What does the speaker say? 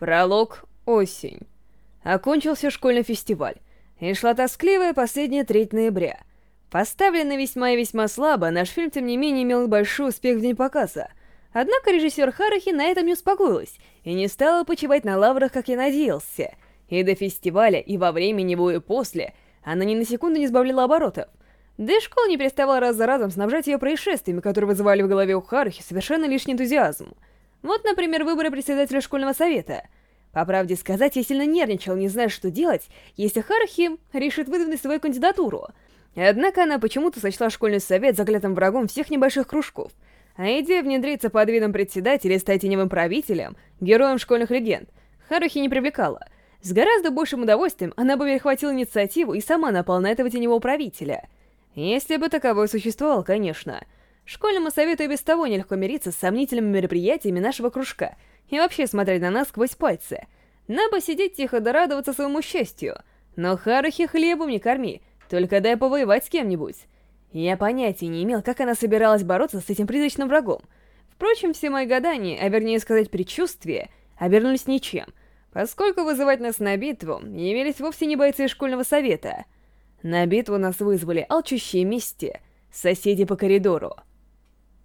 Пролог «Осень». Окончился школьный фестиваль, и шла тоскливая последняя треть ноября. Поставленный весьма и весьма слабо, наш фильм, тем не менее, имел большой успех в день показа. Однако режиссер Харахи на этом не успокоилась и не стала почивать на лаврах, как я надеялся. И до фестиваля, и во время него, и после она ни на секунду не сбавляла оборотов. Да и школа не переставала раз за разом снабжать ее происшествиями, которые вызывали в голове у Харахи совершенно лишний энтузиазм. Вот, например, выборы председателя школьного совета. По правде сказать, я сильно нервничал, не зная, что делать, если Харахи решит выдвинуть свою кандидатуру. Однако она почему-то сочла школьный совет заклятым врагом всех небольших кружков. А идея внедриться под видом председателя и стать теневым правителем, героем школьных легенд, Харухи не привлекала. С гораздо большим удовольствием она бы перехватила инициативу и сама напала на этого теневого правителя. Если бы таковой существовал, конечно. Школьному совету и без того нелегко мириться с сомнительными мероприятиями нашего кружка и вообще смотреть на нас сквозь пальцы. Надо сидеть тихо да радоваться своему счастью. Но Харухи хлебом не корми, только дай повоевать с кем-нибудь. Я понятия не имел, как она собиралась бороться с этим призрачным врагом. Впрочем, все мои гадания, а вернее сказать предчувствия, обернулись ничем, поскольку вызывать нас на битву явились вовсе не бойцы школьного совета. На битву нас вызвали алчущие мести, соседи по коридору —